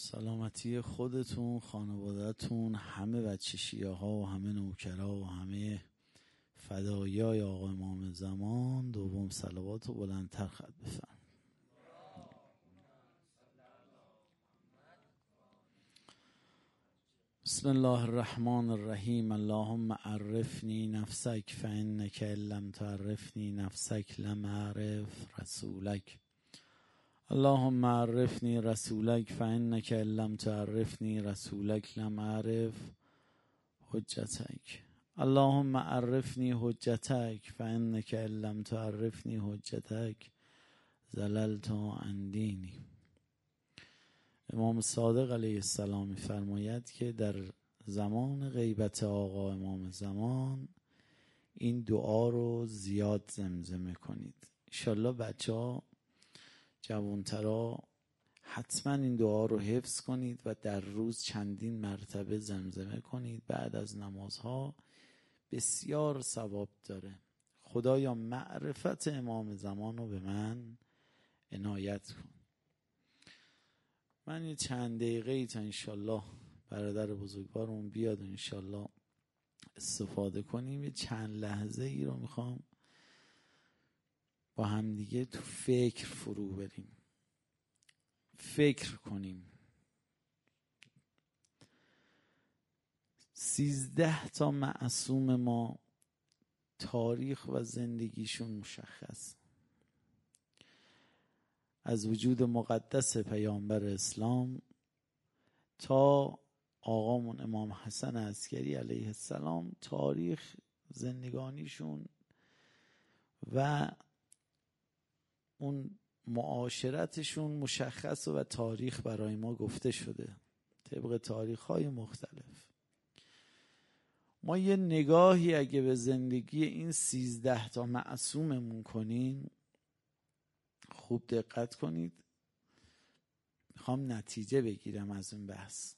سلامتی خودتون خانوادهتون همه بچه ها و همه نوکرا و همه فدایای آقا امام زمان. دوم سلوات و بلندتر خد بفرم بسم الله الرحمن الرحیم. اللهم عرفنی نفسک فانک لم تعرفنی نفسک لم اعرف رسولک. اللهم عرفنی رسولک فانک لم تعرفنی رسولک لم اعرف حجتک. اللهم عرفنی حجتک فانک لم تعرفنی حجتک. زللت عن دینی. امام صادق علیه السلام میفرماید که در زمان غیبت آقا امام زمان این دعا رو زیاد زمزمه کنید. انشالله بچه ها جوانترا حتما این دعا رو حفظ کنید و در روز چندین مرتبه زمزمه کنید. بعد از نمازها بسیار ثواب داره. خدایا معرفت امام زمان رو به من عنایت کن. من یه چند دقیقه ای تا انشالله برادر بزرگوارمون بیاد و انشالله استفاده کنیم. یه چند لحظه ای رو می‌خوام با همدیگه تو فکر فرو بریم. فکر کنیم. سیزده تا معصوم ما تاریخ و زندگیشون مشخص. از وجود مقدس پیامبر اسلام تا آقامون امام حسن عسکری علیه السلام تاریخ زندگانیشون و اون معاشرتشون مشخص و تاریخ برای ما گفته شده. طبق تاریخ های مختلف. ما یه نگاهی اگه به زندگی این سیزده تا معصوممون کنیم خوب دقت کنید. می‌خوام نتیجه بگیرم از اون بحث.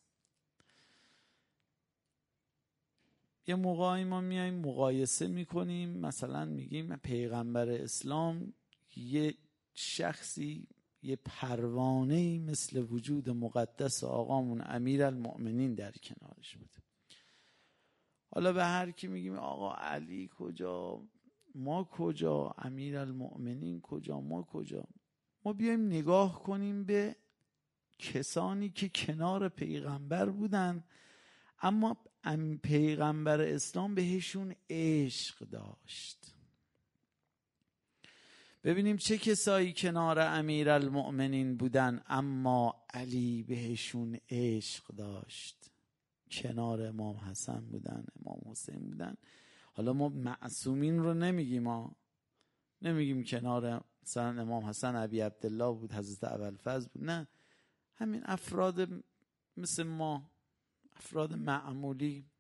یه موقعی ما میایم مقایسه می‌کنیم مثلا میگیم پیغمبر اسلام یه شخصی یه پروانه مثل وجود مقدس آقامون امیر المؤمنین در کنارش بوده. حالا به هر کی میگیم آقا علی کجا ما کجا امیر المؤمنین کجا ما کجا ما بیایم نگاه کنیم به کسانی که کنار پیغمبر بودن اما پیغمبر اسلام بهشون عشق داشت. ببینیم چه کسایی کنار امیر المؤمنین بودن اما علی بهشون عشق داشت. کنار امام حسن بودن امام حسین بودن. حالا ما معصومین رو نمیگیم ما نمیگیم کنار مثلا امام حسن ابی عبدالله بود حضرت اولفز بود نه. همین افراد مثل ما افراد معمولی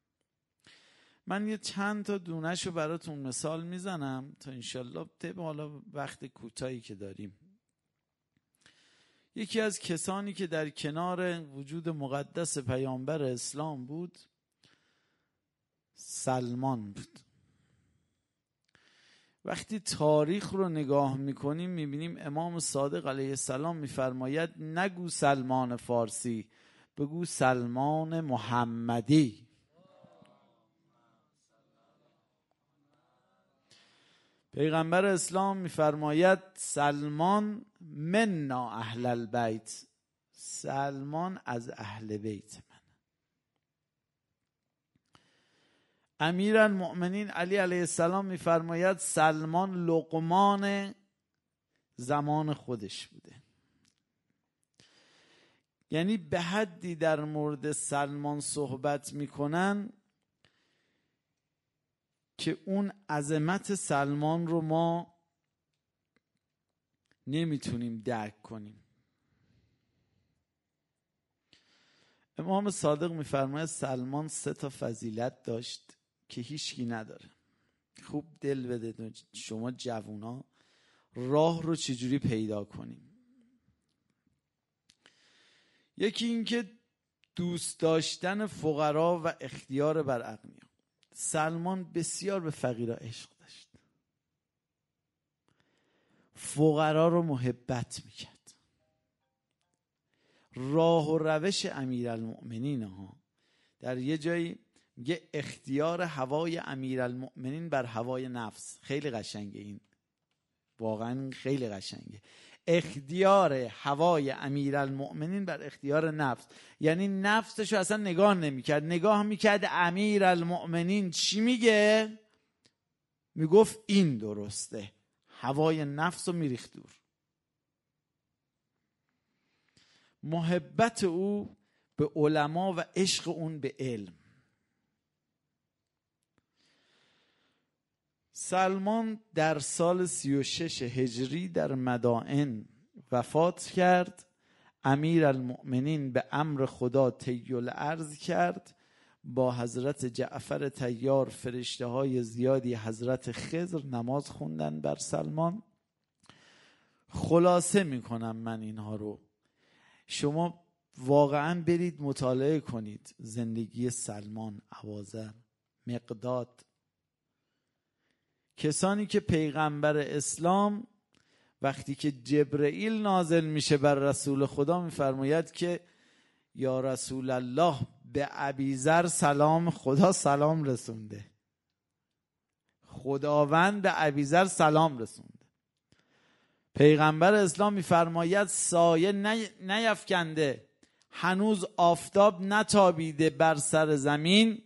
من یه چند تا دونش رو براتون مثال می‌زنم تا انشالله طب حالا وقت کوتاهی که داریم. یکی از کسانی که در کنار وجود مقدس پیامبر اسلام بود سلمان بود. وقتی تاریخ رو نگاه می‌کنیم می‌بینیم امام صادق علیه السلام میفرماید نگو سلمان فارسی بگو سلمان محمدی. پیغمبر اسلام میفرماید سلمان منا اهل البیت. سلمان از اهل بیت من. امیر المؤمنین علی علیه السلام میفرماید سلمان لقمان زمان خودش بوده. یعنی به حدی در مورد سلمان صحبت می‌کنن که اون عظمت سلمان رو ما نمی‌تونیم درک کنیم. امام صادق میفرماید سلمان سه تا فضیلت داشت که هیچکی نداره. خوب دل بده شما جوونا راه رو چجوری پیدا کنیم؟ یکی اینکه دوست داشتن فقرا و اختیار بر اغنیا سلمان بسیار به فقیرا عشق داشت. فقرا رو محبت می‌کرد. راه و روش امیرالمؤمنین ها در یه جایی میگه اختیار هوای امیرالمؤمنین بر هوای نفس. خیلی قشنگه این. واقعا خیلی قشنگه. اختیار هوای امیرالمؤمنین بر اختیار نفس. یعنی نفسشو اصلا نگاه نمی‌کرد. نگاه می‌کرد امیرالمؤمنین چی میگه؟ می‌گفت این درسته. هوای نفس رو میریخت دور. محبت او به علما و عشق اون به علم. سلمان در سال 36 هجری در مدائن وفات کرد. امیر المؤمنین به امر خدا تیل ارز کرد. با حضرت جعفر تیار فرشته های زیادی حضرت خضر نماز خوندن بر سلمان. خلاصه می‌کنم من اینها رو. شما واقعا برید مطالعه کنید زندگی سلمان. عوازر مقداد کسانی که پیغمبر اسلام وقتی که جبرئیل نازل میشه بر رسول خدا میفرماید که یا رسول الله به ابیذر سلام خدا سلام رسونده. خداوند به ابیذر سلام رسونده. پیغمبر اسلام میفرماید سایه نیفکنده هنوز آفتاب نتابیده بر سر زمین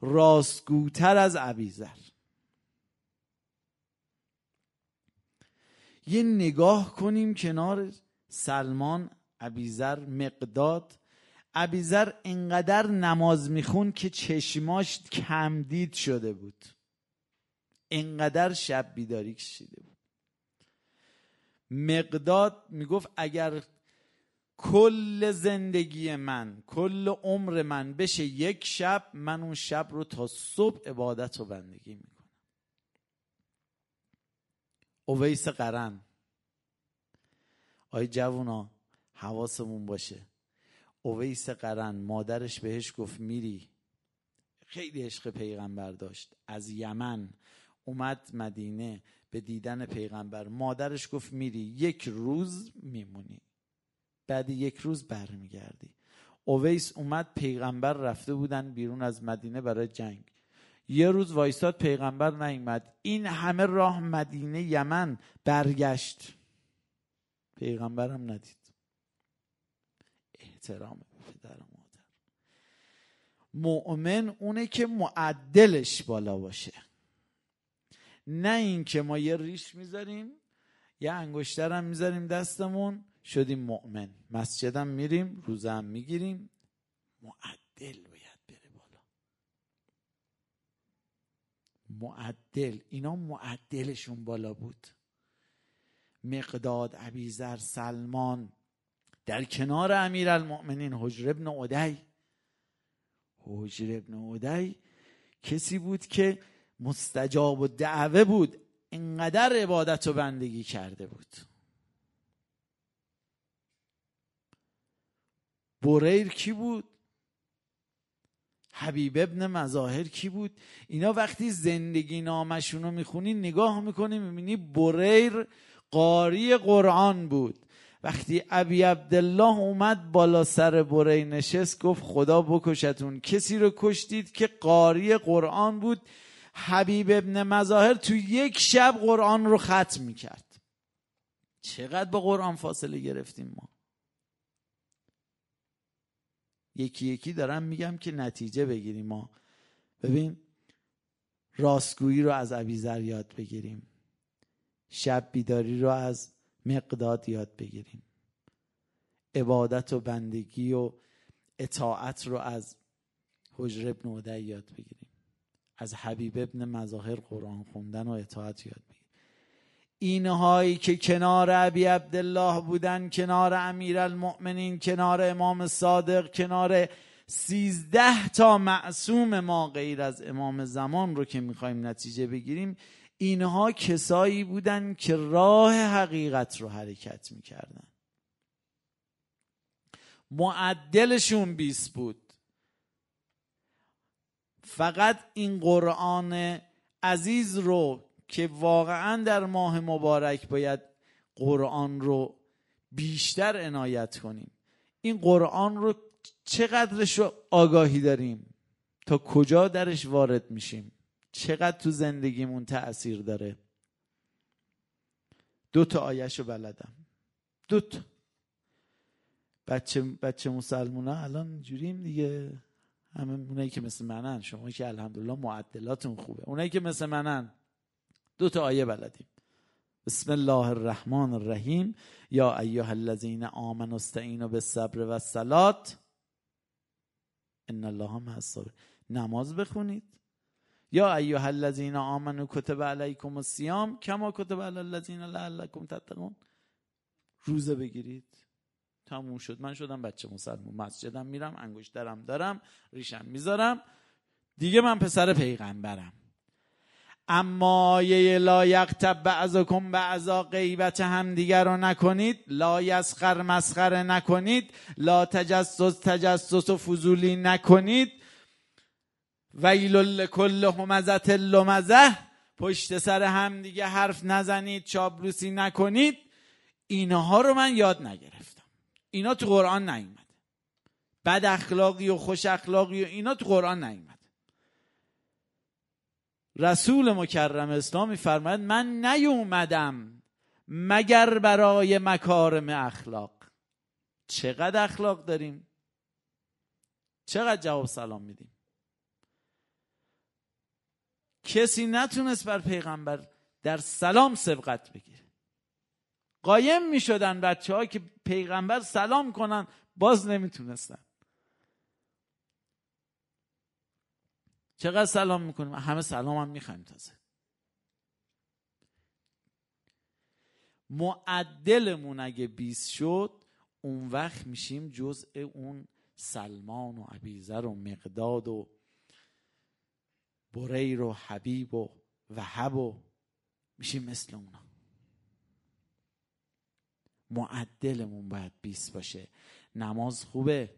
راستگوتر از ابیذر. یه نگاه کنیم کنار سلمان ابیذر مقداد. ابیذر انقدر نماز میخون که چشماش کمدید شده بود. انقدر شب بیداری کشیده بود. مقداد می‌گفت اگر کل زندگی من کل عمر من بشه یک شب من اون شب رو تا صبح عبادت و بندگی می‌کنم. اویس قرن. آی جوونا حواسمون باشه. اویس قرن مادرش بهش گفت میری. خیلی عشق پیغمبر داشت. از یمن اومد مدینه به دیدن پیغمبر. مادرش گفت میری. یک روز میمونی. بعد یک روز برمیگردی. اویس اومد پیغمبر رفته بودن بیرون از مدینه برای جنگ. یه روز وایستاد پیغمبر نیومد. این همه راه مدینه یمن برگشت. پیغمبرم ندید. احترام پدر و مادر. مؤمن اونه که معدلش بالا باشه. نه اینکه ما یه ریش می‌ذاریم یه انگشترم می‌ذاریم دستمون شدیم مؤمن. مسجدم میریم روزم می‌گیریم. معدل باید بره بالا معدل اینا معدلشون بالا بود. مقداد عبیزر سلمان در کنار امیر المؤمنین حجر ابن عدی. حجر ابن عدی کسی بود که مستجاب و دعوه بود انقدر عبادت و بندگی کرده بود. بریر کی بود حبیب ابن مظاهر کی بود؟ اینا وقتی زندگی نامشون رو می‌خونی نگاه می‌کنی می‌بینی بریر قاری قرآن بود. وقتی ابی عبدالله اومد بالا سر بره نشست گفت خدا بکشتون. کسی رو کشتید که قاری قرآن بود؟ حبیب ابن مظاهر تو یک شب قرآن رو ختم می‌کرد. چقدر با قرآن فاصله گرفتیم ما؟ یکی یکی دارم میگم که نتیجه بگیریم ما. ببین راستگویی رو از ابیذر یاد بگیریم. شب بیداری رو از مقداد یاد بگیریم. عبادت و بندگی و اطاعت رو از حجر ابن یاد بگیریم. از حبیب ابن مظاهر قرآن خوندن و اطاعت یاد اینهایی که کنار ابی عبدالله بودن کنار امیر المؤمنین کنار امام صادق کنار سیزده تا معصوم ما غیر از امام زمان رو که می‌خوایم نتیجه بگیریم اینها کسایی بودن که راه حقیقت رو حرکت می‌کردن. معدلشون بیست بود. فقط این قرآن عزیز رو که واقعا در ماه مبارک باید قرآن رو بیشتر عنایت کنیم. این قرآن رو چقدرش رو آگاهی داریم؟ تا کجا درش وارد میشیم؟ چقدر تو زندگیمون تأثیر داره؟ دو تا آیش رو بلدم. دو تا. بچه, بچه مسلمونا الان جوریم دیگه. همه اونایی که مثل منن شما که الحمدلله معدلاتون خوبه. اونایی که مثل منن دو تا آیه بلدیم. بسم الله الرحمن الرحیم. یا ایها الذین آمنوا استعینوا بالصبر والصلاه ان الله مع نماز بخونید. یا ایها الذین آمنوا کتب علیکم الصیام کما کتب علی الذین لعلکم تتقون. روزه بگیرید. تموم شد. من شدم بچه مسلمان مسجدم میرم انگشترم دارم ریشم می‌ذارم. دیگه من پسر پیغمبرم. اما یه لا یقتب بعضکم بعضا غیبت همدیگر رو نکنید. لا یسخر مسخره نکنید. لا تجسس تجسس و فضولی نکنید. ویل لکل همزت لمزه پشت سر هم دیگه حرف نزنید چابلوسی نکنید. اینها رو من یاد نگرفتم. اینا تو قرآن نیومده بد اخلاقی و خوش اخلاقی و اینا تو قرآن نیومده رسول مکرم اسلامی فرماید من نیومدم مگر برای مکارم اخلاق. چقدر اخلاق داریم؟ چقدر جواب سلام میدیم؟ کسی نتونست بر پیغمبر در سلام سبقت بگیره. قایم می شدن بچه که پیغمبر سلام کنن باز نمی‌تونستن. چقدر سلام می‌کنیم؟ همه سلام هم می‌خوایم تازه. معدلمون اگه بیست شد اون وقت میشیم جزء اون سلمان و عبیزر و مقداد و بریر و حبیب و وهب و میشیم مثل اونا. معدلمون باید بیست باشه. نماز خوبه.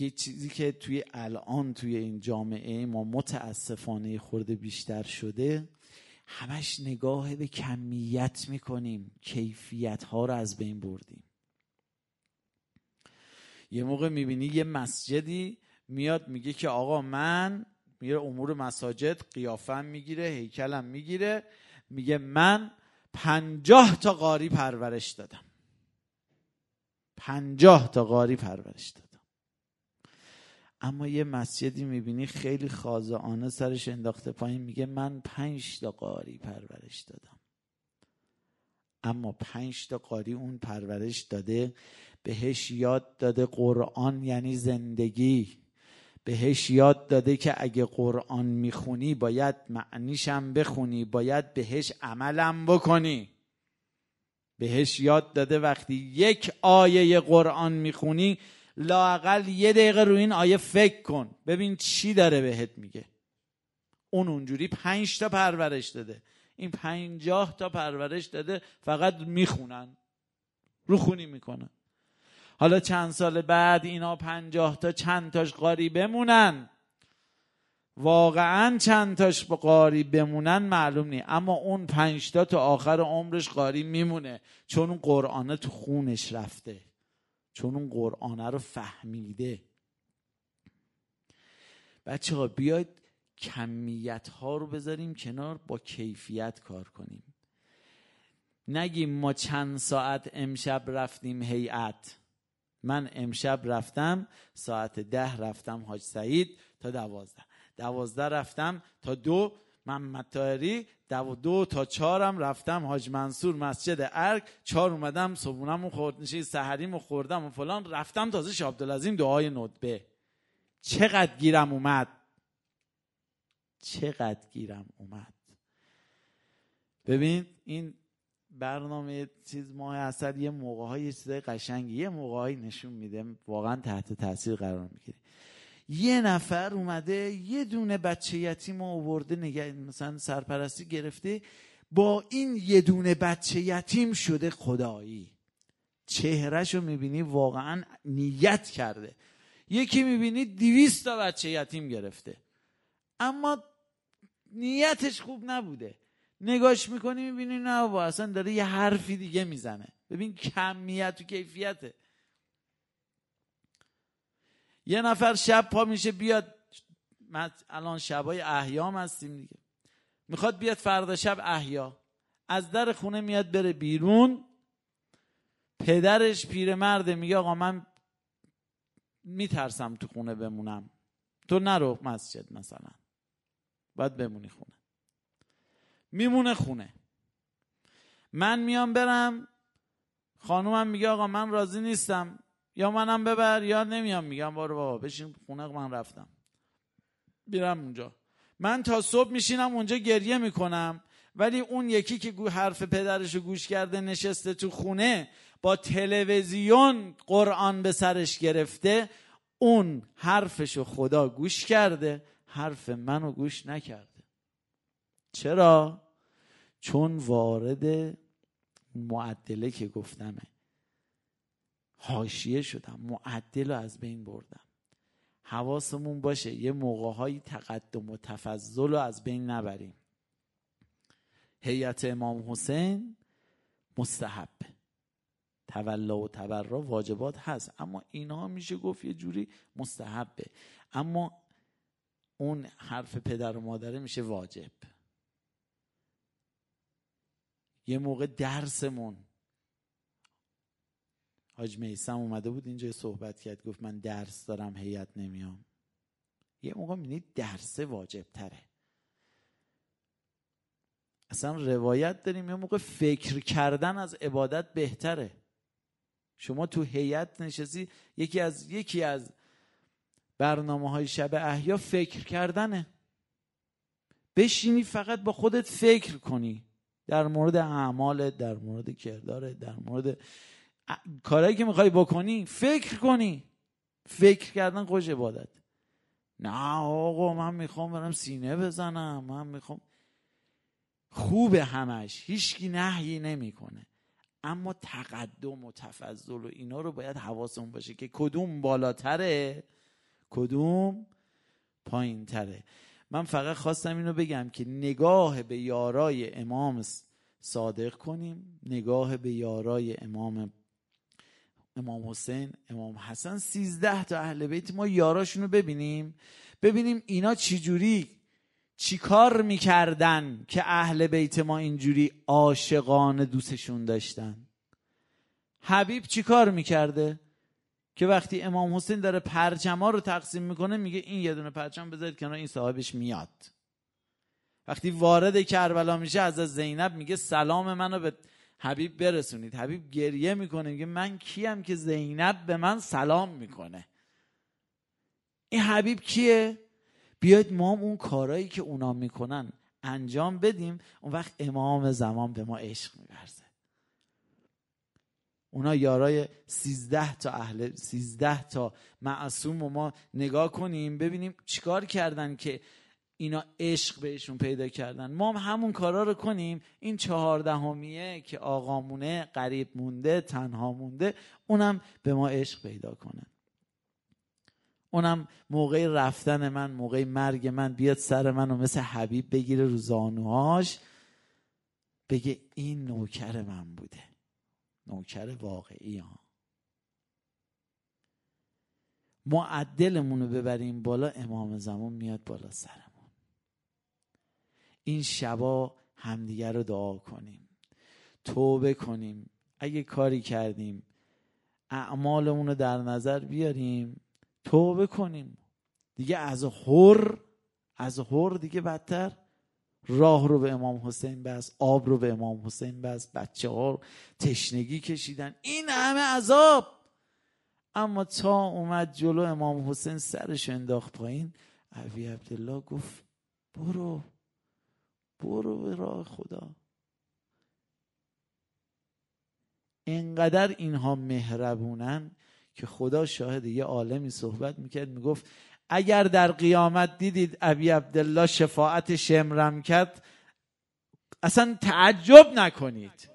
یه چیزی که توی الان توی این جامعه ما متاسفانه خورده بیشتر شده همش نگاه به کمیت می‌کنیم. کیفیت ها رو از بین بردیم. یه موقع می‌بینی یه مسجدی میاد میگه که آقا من میره امور مساجد قیافم می‌گیره هیکلم می‌گیره میگه من پنجاه تا قاری پرورش دادم. پنجاه تا قاری پرورش دادم. اما یه مسجدی می‌بینی خیلی خازعانه سرش انداخته پایین میگه من پنج تا قاری پرورش دادم. اما پنج تا قاری اون پرورش داده بهش یاد داده قرآن یعنی زندگی. بهش یاد داده که اگه قرآن می‌خونی باید معنیشم بخونی باید بهش عملم بکنی. بهش یاد داده وقتی یک آیه قرآن می‌خونی لاقل یه دقیقه روی این آیه فکر کن. ببین چی داره بهت میگه. اون اونجوری پنج تا پرورش داده. این پنجاه تا پرورش داده فقط می‌خونن. رو خونی می‌کنن. حالا چند سال بعد اینا پنجاه تا چند تاش قاری بمونن؟ واقعا چند تاش قاری بمونن معلوم نیست. اما اون پنج تا تا آخر عمرش قاری میمونه. چون اون تو خونش رفته. چون اون قرآنه رو فهمیده. بچه ها بیاید کمیت ها رو بذاریم کنار با کیفیت کار کنیم. نگیم ما چند ساعت امشب رفتیم هیئت. من امشب رفتم ساعت ده رفتم حاج سعید تا دوازده. دوازده رفتم تا دو محمد تایری دو دو تا چهارم رفتم حاج منصور مسجد ارگ چهار اومدم صبونم و خورد نشید سحریم و خوردم و فلان. رفتم تازه شاه عبدالعظیم دعای ندبه چقدر گیرم اومد؟ چقدر گیرم اومد؟ ببین این برنامه چیز ماه اثر یه موقع های چیزای قشنگی یه موقع نشون میده واقعا تحت تاثیر قرار می‌گیره. یه نفر اومده یه دونه بچه یتیم آورده نگه مثلا سرپرستی گرفته با این یه دونه بچه یتیم شده خدایی. چهرهش رو می‌بینی واقعا نیت کرده. یکی می‌بینی دیویست تا بچه یتیم گرفته. اما نیتش خوب نبوده. نگاش می‌کنی می‌بینی نه با اصلا داره یه حرفی دیگه می‌زنه. ببین کمیت و کیفیته. یه نفر شب پا میشه بیاد. الان شبای احیام هستیم دیگه. می‌خواد بیاد فردا شب احیا. از در خونه میاد بره بیرون. پدرش پیرمرده میگه آقا من میترسم تو خونه بمونم. تو نرو مسجد مثلا. باید بمونی خونه. میمونه خونه. من میام برم. خانومم میگه آقا من راضی نیستم. یا منم ببر یا نمیام میگم بارو بابا بشین خونه من رفتم. بیرم اونجا. من تا صبح میشینم اونجا گریه می‌کنم ولی اون یکی که حرف پدرش گوش کرده نشسته تو خونه با تلویزیون قرآن به سرش گرفته اون حرفشو خدا گوش کرده حرف منو گوش نکرده. چرا؟ چون وارد معدله که گفتمه. حاشیه شدم معدل رو از بین بردم. حواسمون باشه یه موقع تقدم و تفضل رو از بین نبریم. هیئت امام حسین مستحبه تولا و تبرا واجبات هست اما اینا میشه گفت یه جوری مستحبه. اما اون حرف پدر و مادره میشه واجب. یه موقع درسمون حاج میسم اومده بود اینجا صحبت کرد گفت من درس دارم هیئت نمیام. یه موقع می‌بینید درس واجب تره اصلا روایت داریم یه موقع فکر کردن از عبادت بهتره. شما تو هیئت نشستی یکی از یکی از برنامه های شب احیا فکر کردنه. بشینی فقط با خودت فکر کنی. در مورد اعمالت در مورد کردارت در مورد کارهایی که می‌خوای بکنی فکر کنی. فکر کردن خوش عبادت. نه آقا من می‌خوام برم سینه بزنم من می‌خوام. خوبه همش هیچکی نهی نمی‌کنه. اما تقدم و تفضل و اینا رو باید حواسمون باشه که کدوم بالاتره کدوم پایین تره من فقط خواستم اینو بگم که نگاه به یارای امام صادق کنیم نگاه به یارای امام امام حسین امام حسن سیزده تا اهل بیت. ما یاراشون رو ببینیم. ببینیم اینا چجوری چیکار می‌کردن که اهل بیت ما اینجوری عاشقانه دوستشون داشتن. حبیب چیکار می‌کرده؟ که وقتی امام حسین داره پرچما رو تقسیم می‌کنه میگه این یه دونه پرچم بذارید کنار این صاحبش میاد. وقتی وارد کربلا میشه از زینب میگه سلام منو به حبیب برسونید. حبیب گریه می‌کنه میگه من کیم که زینب به من سلام می‌کنه. این حبیب کیه؟ بیاید ما اون کارایی که اونا می‌کنن انجام بدیم. اون وقت امام زمان به ما عشق میورزه. اونا یارای سیزده تا اهل سیزده تا معصوم و ما نگاه کنیم ببینیم چیکار کردن که اینا عشق بهشون پیدا کردن. ما هم همون کارا رو کنیم. این چهاردهمیه که آقامونه قریب مونده تنها مونده اونم به ما عشق پیدا کنه اونم موقع رفتن من موقع مرگ من بیاد سر من و مثل حبیب بگیره رو زانوهاش بگه این نوکر من بوده. نوکر واقعی ها. معدلمون رو ببریم بالا امام زمان میاد بالا سرمون این شبا همدیگر رو دعا کنیم. توبه کنیم. اگه کاری کردیم اعمالمون رو در نظر بیاریم توبه کنیم. دیگه از هر از هر دیگه بدتر. راه رو به امام حسین بس آب رو به امام حسین بس بچه ها تشنگی کشیدن. این همه عذاب. اما تا اومد جلو امام حسین سرش انداخت پایین. عبی عبدالله گفت برو. برو به راه خدا. اینقدر اینها مهربونن که خدا شاهد یه عالمی صحبت می‌کرد می‌گفت اگر در قیامت دیدید ابی عبدالله شفاعت شمرم کرد اصلا تعجب نکنید.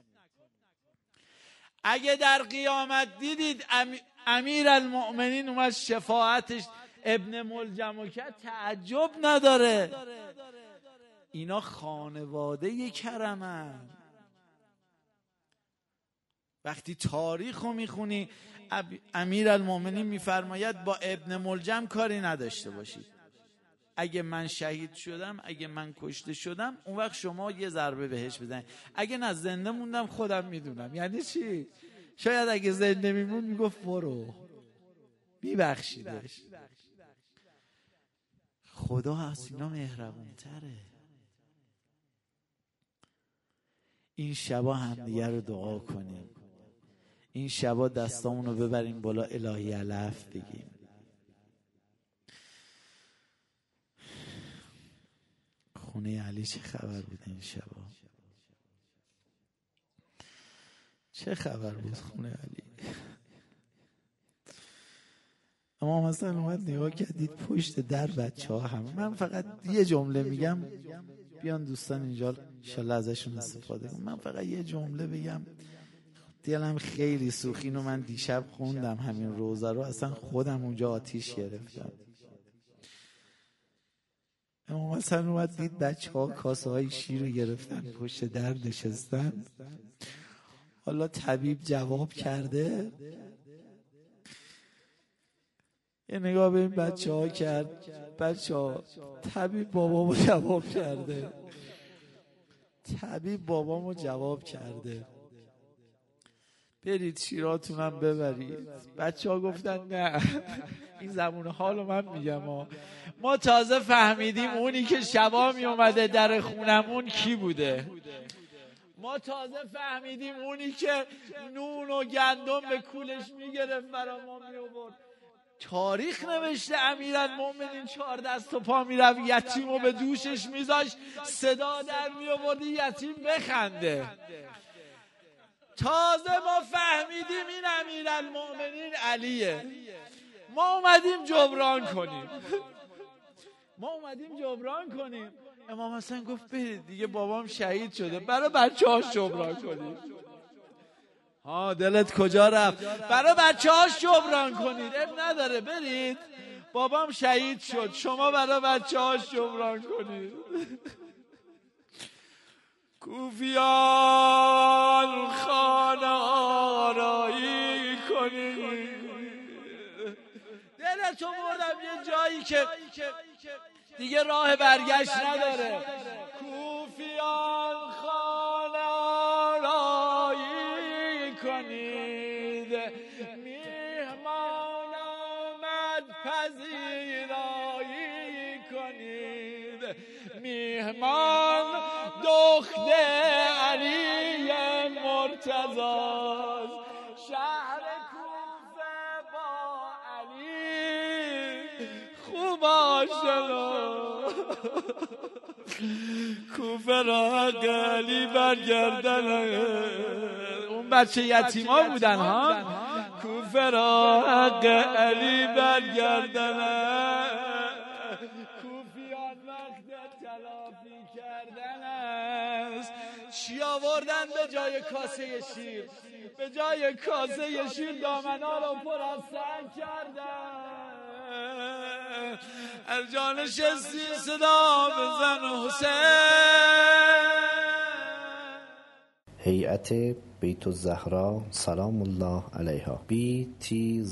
اگه در قیامت دیدید امیر المؤمنین اومد شفاعتش ابن ملجم کرد تعجب نداره. اینا خانواده کرمن. وقتی تاریخ رو می‌خونی امیر المومنین میفرماید با ابن ملجم کاری نداشته باشید. اگه من شهید شدم اگه من کشته شدم اون وقت شما یه ضربه بهش بزنید. اگه نه زنده موندم خودم می‌دونم. یعنی چی؟ شاید اگه زنده میمون می‌گفت برو. میبخشیدش. خدا از اینا مهربون تره این شبا همدیگه رو دعا کنیم. این شبا دستامون رو ببریم بالا الهی علف بگیم. خونه علی چه خبر بود این شبا؟ چه خبر بود خونه علی؟ اما مثلا اومد نگاه کردید پشت در بچه ها هم من فقط یه جمله میگم. بیان دوستان اینجا انشالله ازشون استفاده کنم. من فقط یه جمله بگم. دلم خیلی سوخین و من دیشب خوندم همین روزه رو. اصلا خودم اونجا آتیش گرفتم. اما مثلا اومد دید بچه ها کاسه های شیر رو گرفتن. پشت در نشستن. حالا طبیب جواب کرده. یه نگاه به این بچه ها کرد. بچه ها طبیب بابامو جواب کرده. طبیب بابامو جواب کرده. برید شیراتونم ببرید. بچه ها گفتن نه. این زمون حال من میگم ها. ما تازه فهمیدیم اونی که شبا می اومده در خونمون کی بوده. ما تازه فهمیدیم اونی که نون و گندم به کولش می‌گرفت برا ما می تاریخ نوشته امیرن مومنین چهار دست و پا می‌رفت یتیم و به دوشش میذاشت صدا در می یتیم بخنده. تازه ما فهمیدیم این امیرالمؤمنین علیه. ما اومدیم جبران کنیم. ما اومدیم جبران کنیم. امام حسن گفت برید دیگه بابام شهید شده. برای بچه ها جبران کنیم. ها دلت کجا رفت؟ برای بچه هاش جبران کنید. اب نداره برید. بابام شهید شد. شما برای بچه هاش جبران کنید. کوفیان خانه آرایی کنید. دلتو بردم یه جایی که دیگه راه برگشت نداره. کوفیان کوفه را علی برگردن. اون بچه یتیما بودن ها؟ کوفه را حق علی برگردن. کوفیان وقت تلافی کردن است. چی آوردن به جای کاسه شیر؟ به جای کاسه شیر دامنا رو پر از سنگ کردن. از جان شستی صدا بزن حسین. هیئت بیت الزهرا سلام الله علیها. Btzs.ir